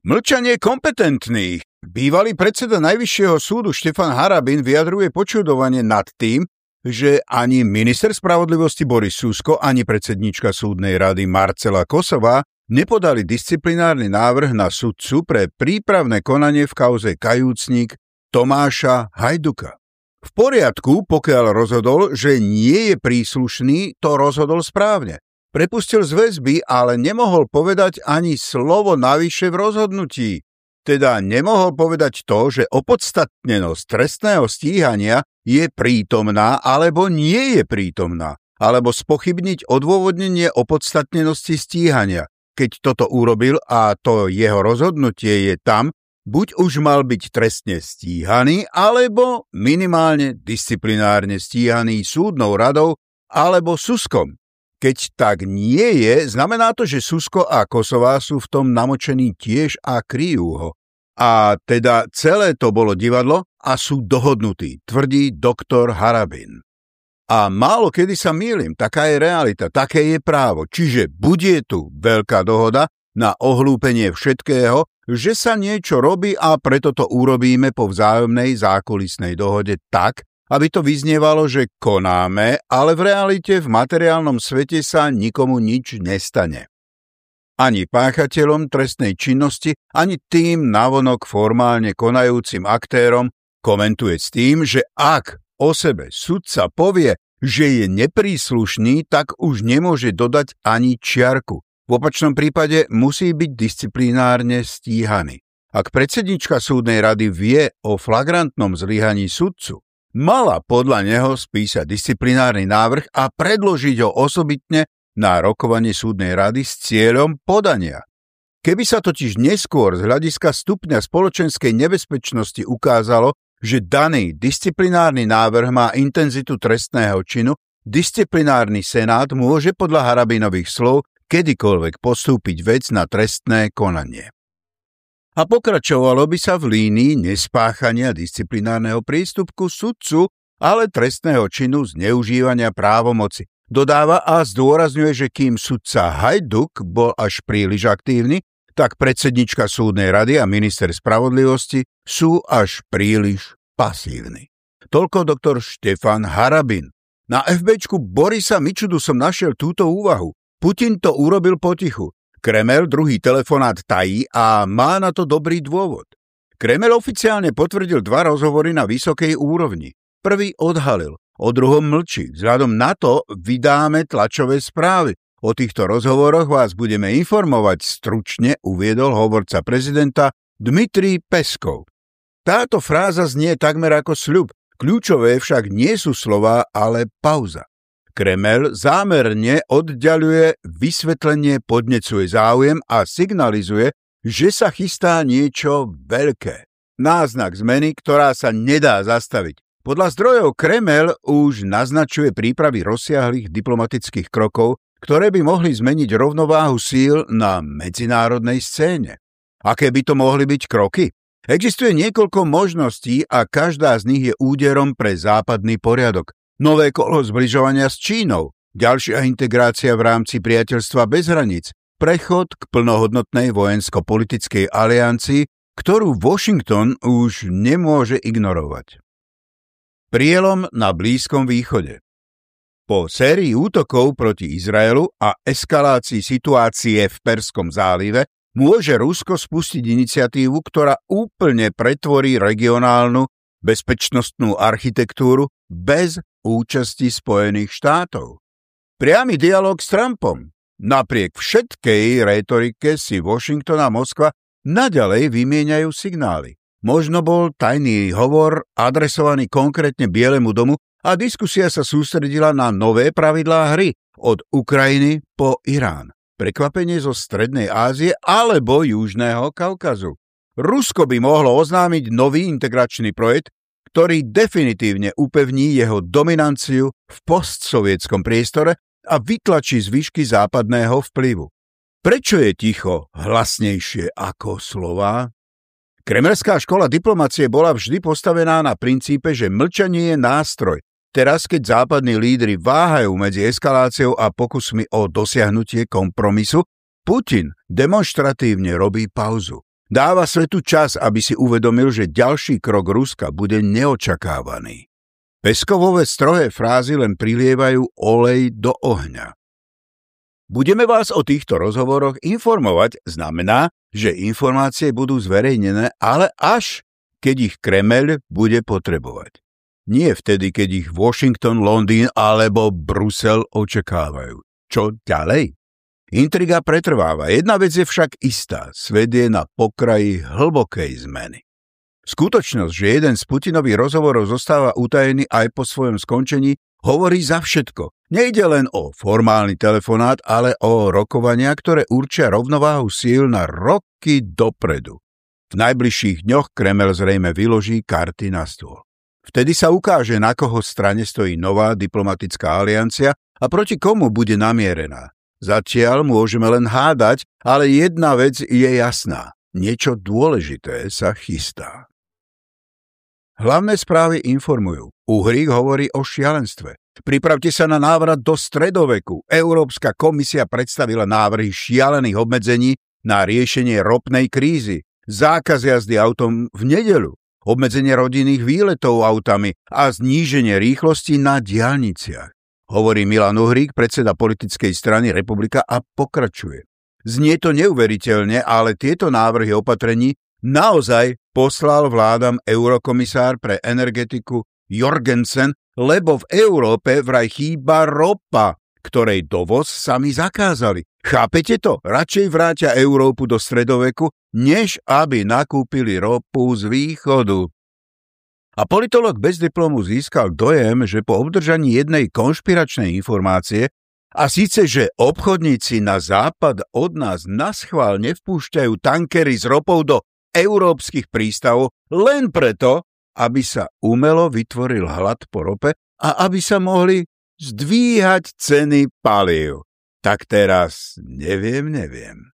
Mlčanie kompetentných. Bývalý predseda Najvyššieho súdu Štefan Harabin vyjadruje počudovanie nad tým, že ani minister spravodlivosti Boris Susko, ani predsednička súdnej rady Marcela Kosová nepodali disciplinárny návrh na sudcu pre prípravné konanie v kauze kajúcnik Tomáša Hajduka. V poriadku, pokiaľ rozhodol, že nie je príslušný, to rozhodol správne. Prepustil z väzby, ale nemohol povedať ani slovo navyše v rozhodnutí. Teda nemohol povedať to, že opodstatnenosť trestného stíhania je prítomná alebo nie je prítomná, alebo spochybniť odôvodnenie opodstatnenosti stíhania. Keď toto urobil a to jeho rozhodnutie je tam, buď už mal byť trestne stíhaný, alebo minimálne disciplinárne stíhaný súdnou radou alebo suskom. Keď tak nie je, znamená to, že Susko a Kosová sú v tom namočení tiež a kryjú ho. A teda celé to bolo divadlo a sú dohodnutí, tvrdí doktor Harabin. A málo kedy sa mýlim, taká je realita, také je právo. Čiže bude tu veľká dohoda na ohlúpenie všetkého, že sa niečo robí a preto to urobíme po vzájomnej zákulisnej dohode tak, aby to vyznievalo, že konáme, ale v realite v materiálnom svete sa nikomu nič nestane. Ani páchateľom trestnej činnosti, ani tým navonok formálne konajúcim aktérom komentuje s tým, že ak o sebe sudca povie, že je nepríslušný, tak už nemôže dodať ani čiarku. V opačnom prípade musí byť disciplinárne stíhaný. Ak predsednička súdnej rady vie o flagrantnom zlyhaní sudcu, mala podľa neho spísať disciplinárny návrh a predložiť ho osobitne na rokovanie súdnej rady s cieľom podania. Keby sa totiž neskôr z hľadiska stupňa spoločenskej nebezpečnosti ukázalo, že daný disciplinárny návrh má intenzitu trestného činu, disciplinárny senát môže podľa Harabinových slov kedykoľvek postúpiť vec na trestné konanie a pokračovalo by sa v línii nespáchania disciplinárneho prístupku sudcu, ale trestného činu zneužívania právomoci. Dodáva a zdôrazňuje, že kým sudca Hajduk bol až príliš aktívny, tak predsednička súdnej rady a minister spravodlivosti sú až príliš pasívni. Toľko doktor Štefan Harabin. Na FBčku Borisa Mičudu som našiel túto úvahu. Putin to urobil potichu. Kremel druhý telefonát tají a má na to dobrý dôvod. Kremel oficiálne potvrdil dva rozhovory na vysokej úrovni. Prvý odhalil, o druhom mlčí. Vzhľadom na to vydáme tlačové správy. O týchto rozhovoroch vás budeme informovať, stručne uviedol hovorca prezidenta Dmitrij Peskov. Táto fráza znie takmer ako sľub, kľúčové však nie sú slova, ale pauza. Kremel zámerne oddialuje vysvetlenie, podnecuje záujem a signalizuje, že sa chystá niečo veľké. Náznak zmeny, ktorá sa nedá zastaviť. Podľa zdrojov Kremel už naznačuje prípravy rozsiahlých diplomatických krokov, ktoré by mohli zmeniť rovnováhu síl na medzinárodnej scéne. Aké by to mohli byť kroky? Existuje niekoľko možností a každá z nich je úderom pre západný poriadok nové kolo zbližovania s Čínou, ďalšia integrácia v rámci priateľstva bez hraníc, prechod k plnohodnotnej vojensko-politickej aliancii, ktorú Washington už nemôže ignorovať. Prielom na Blízkom východe. Po sérii útokov proti Izraelu a eskalácii situácie v Perskom zálive môže Rusko spustiť iniciatívu, ktorá úplne pretvorí regionálnu bezpečnostnú architektúru bez účasti Spojených štátov. Priamy dialog s Trumpom. Napriek všetkej retorike si Washington a Moskva naďalej vymieňajú signály. Možno bol tajný hovor adresovaný konkrétne Bielemu domu a diskusia sa sústredila na nové pravidlá hry od Ukrajiny po Irán. prekvapenie zo Strednej Ázie alebo Južného Kaukazu. Rusko by mohlo oznámiť nový integračný projekt, ktorý definitívne upevní jeho dominanciu v postsovietskom priestore a vytlačí zvyšky západného vplyvu. Prečo je ticho hlasnejšie ako slova? Kremelská škola diplomacie bola vždy postavená na princípe, že mlčanie je nástroj, Teraz, keď západní lídry váhajú medzi eskaláciou a pokusmi o dosiahnutie kompromisu, Putin demonstratívne robí pauzu. Dáva svetu čas, aby si uvedomil, že ďalší krok Ruska bude neočakávaný. Peskovové strohé frázy len prilievajú olej do ohňa. Budeme vás o týchto rozhovoroch informovať, znamená, že informácie budú zverejnené, ale až keď ich Kremel bude potrebovať. Nie vtedy, keď ich Washington, Londýn alebo Brusel očakávajú. Čo ďalej? Intriga pretrváva. Jedna vec je však istá. Svet je na pokraji hlbokej zmeny. Skutočnosť, že jeden z Putinových rozhovorov zostáva utajený aj po svojom skončení, hovorí za všetko. Nejde len o formálny telefonát, ale o rokovania, ktoré určia rovnováhu síl na roky dopredu. V najbližších dňoch Kremel zrejme vyloží karty na stôl. Vtedy sa ukáže, na koho strane stojí nová diplomatická aliancia a proti komu bude namierená. Zatiaľ môžeme len hádať, ale jedna vec je jasná. Niečo dôležité sa chystá. Hlavné správy informujú. Uhrík hovorí o šialenstve. Pripravte sa na návrat do stredoveku. Európska komisia predstavila návrhy šialených obmedzení na riešenie ropnej krízy. Zákaz jazdy autom v nedelu obmedzenie rodinných výletov autami a zníženie rýchlosti na diálniciach. Hovorí Milan Uhrík, predseda politickej strany Republika a pokračuje. Znie to neuveriteľne, ale tieto návrhy opatrení naozaj poslal vládam eurokomisár pre energetiku Jorgensen, lebo v Európe vraj chýba ropa ktorej dovoz sami zakázali. Chápete to? Radšej vrátia Európu do stredoveku, než aby nakúpili ropu z východu. A politolog bez diplomu získal dojem, že po obdržaní jednej konšpiračnej informácie a síce, že obchodníci na západ od nás naschvál nevpúšťajú tankery s ropou do európskych prístavov len preto, aby sa umelo vytvoril hlad po rope a aby sa mohli zdvíhať ceny palív. Tak teraz neviem, neviem.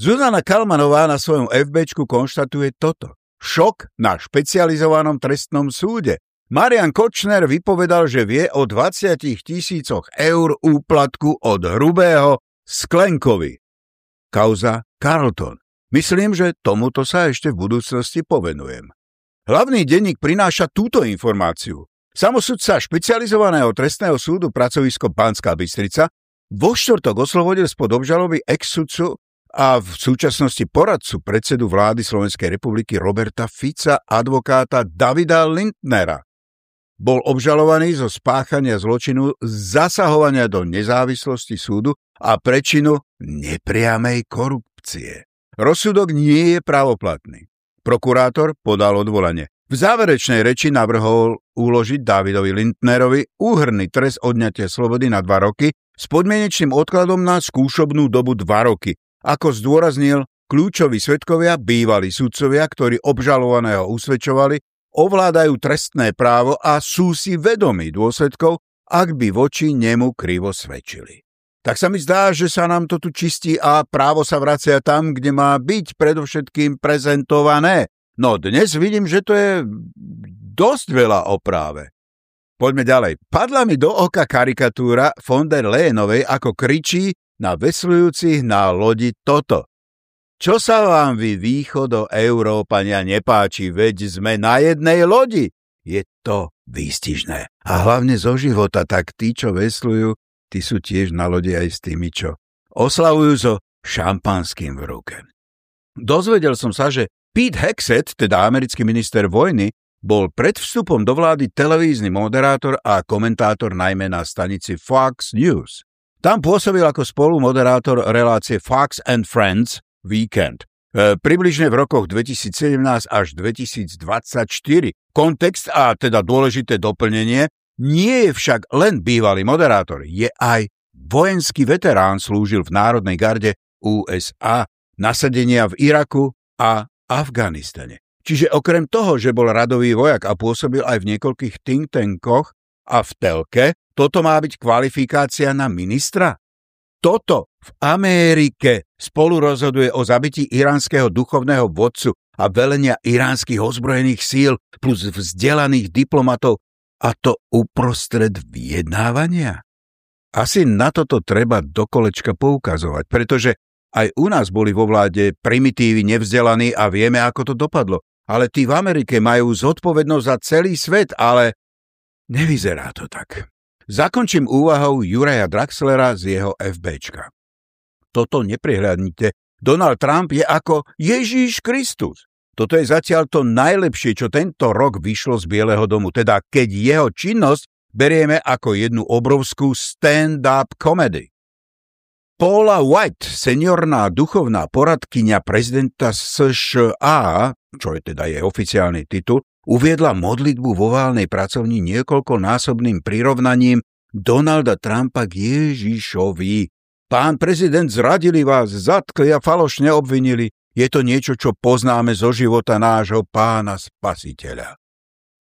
Zuzana Kalmanová na svojom FBčku konštatuje toto. Šok na špecializovanom trestnom súde. Marian Kočner vypovedal, že vie o 20 tisícoch eur úplatku od hrubého Sklenkovi. Kauza Carlton. Myslím, že tomuto sa ešte v budúcnosti povenujem. Hlavný denník prináša túto informáciu. Samosudca špecializovaného trestného súdu pracovisko Pánska Bystrica vo štvrtok oslobodil spod obžaloby ex-sudcu a v súčasnosti poradcu predsedu vlády Slovenskej republiky Roberta Fica advokáta Davida Lindnera. Bol obžalovaný zo spáchania zločinu zasahovania do nezávislosti súdu a prečinu nepriamej korupcie. Rozsudok nie je právoplatný. Prokurátor podal odvolanie. V záverečnej reči navrhol uložiť Davidovi Lindnerovi úhrný trest odňatia slobody na dva roky s podmienečným odkladom na skúšobnú dobu dva roky. Ako zdôraznil, kľúčoví svetkovia, bývalí sudcovia, ktorí obžalovaného usvedčovali, ovládajú trestné právo a sú si vedomí dôsledkov, ak by voči nemu krivo svedčili. Tak sa mi zdá, že sa nám to tu čistí a právo sa vracia tam, kde má byť predovšetkým prezentované No dnes vidím, že to je dosť veľa o práve. Poďme ďalej. Padla mi do oka karikatúra von der Leyenovej, ako kričí na veslujúcich na lodi toto. Čo sa vám vy východo Európania nepáči, veď sme na jednej lodi. Je to výstižné. A hlavne zo života, tak tí, čo veslujú, tí sú tiež na lodi aj s tými, čo oslavujú so šampanským v ruke. Dozvedel som sa, že Pete Hexet, teda americký minister vojny, bol pred vstupom do vlády televízny moderátor a komentátor najmä na stanici Fox News. Tam pôsobil ako spolumoderátor relácie Fox and Friends Weekend. E, približne v rokoch 2017 až 2024. Kontext a teda dôležité doplnenie nie je však len bývalý moderátor, je aj vojenský veterán slúžil v Národnej garde USA, nasadenia v Iraku a Afganistane. Čiže okrem toho, že bol radový vojak a pôsobil aj v niekoľkých think tankoch a v telke, toto má byť kvalifikácia na ministra? Toto v Amerike spolu rozhoduje o zabití iránskeho duchovného vodcu a velenia iránskych ozbrojených síl plus vzdelaných diplomatov a to uprostred vyjednávania? Asi na toto treba do kolečka poukazovať, pretože aj u nás boli vo vláde primitívy nevzdelaní a vieme, ako to dopadlo. Ale tí v Amerike majú zodpovednosť za celý svet, ale nevyzerá to tak. Zakončím úvahou Juraja Draxlera z jeho FBčka. Toto neprihľadnite. Donald Trump je ako Ježíš Kristus. Toto je zatiaľ to najlepšie, čo tento rok vyšlo z Bieleho domu, teda keď jeho činnosť berieme ako jednu obrovskú stand-up comedy. Paula White, seniorná duchovná poradkyňa prezidenta США, čo je teda jej oficiálny titul, uviedla modlitbu vo válnej pracovni niekoľkonásobným prirovnaním Donalda Trumpa k Ježišovi. Pán prezident, zradili vás, zatkli a falošne obvinili. Je to niečo, čo poznáme zo života nášho pána spasiteľa.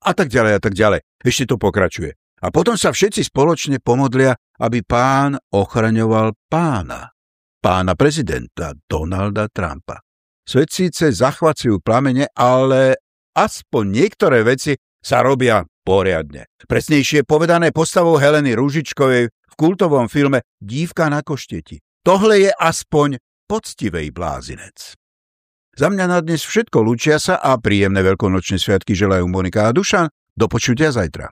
A tak ďalej, a tak ďalej. Ešte to pokračuje. A potom sa všetci spoločne pomodlia, aby pán ochraňoval pána. Pána prezidenta Donalda Trumpa. Svet síce zachvacujú plamene, ale aspoň niektoré veci sa robia poriadne. Presnejšie povedané postavou Heleny Rúžičkovej v kultovom filme Dívka na košteti. Tohle je aspoň poctivej blázinec. Za mňa na dnes všetko, lučia sa a príjemné veľkonočné sviatky želajú Monika a Dušan. Do počutia zajtra.